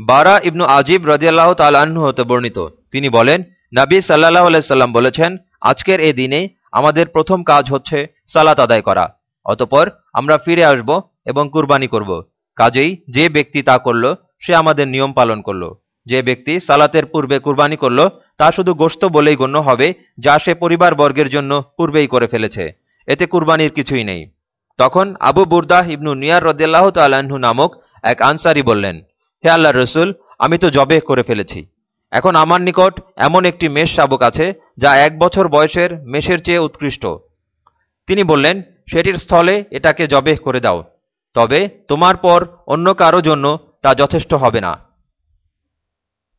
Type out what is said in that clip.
বারা ইবনু আজিব রদিয়াল্লাহ তাল্লাহ্ন হতে বর্ণিত। তিনি বলেন, নাবী সাল্লাহ আলাইসাল্লাম বলেছেন, আজকের এ দিনে আমাদের প্রথম কাজ হচ্ছে সালাত আদায় করা। অতপর আমরা ফিরে আসব এবং কুরবানি করব। কাজেই যে ব্যক্তি তা করল, সে আমাদের নিয়ম পালন করল। যে ব্যক্তি সালাতের পূর্বে কুরবানি করল, তা শুধু গোস্ত বলেই গণ্য হবে, যা সে পরিবার বর্গের জন্য পূর্বেই করে ফেলেছে। এতে কুরবানির কিছুই নেই। তখন আবু বুরদাহ ইবনু নিয়ার রদিয়াল্লাহ তাল্লাহ্ন নামক এক আনসারি বললেন হে আল্লাহ রসুল, আমি তো জবে করে ফেলেছি। এখন আমার নিকট এমন একটি মেষ শাবক আছে, যা এক বছর বয়সের মেষের চেয়ে উৎকৃষ্ট। তিনি বললেন, সেটির স্থলে এটাকে জবেহ করে দাও। তবে তোমার পর অন্য কারও জন্য তা যথেষ্ট হবে না।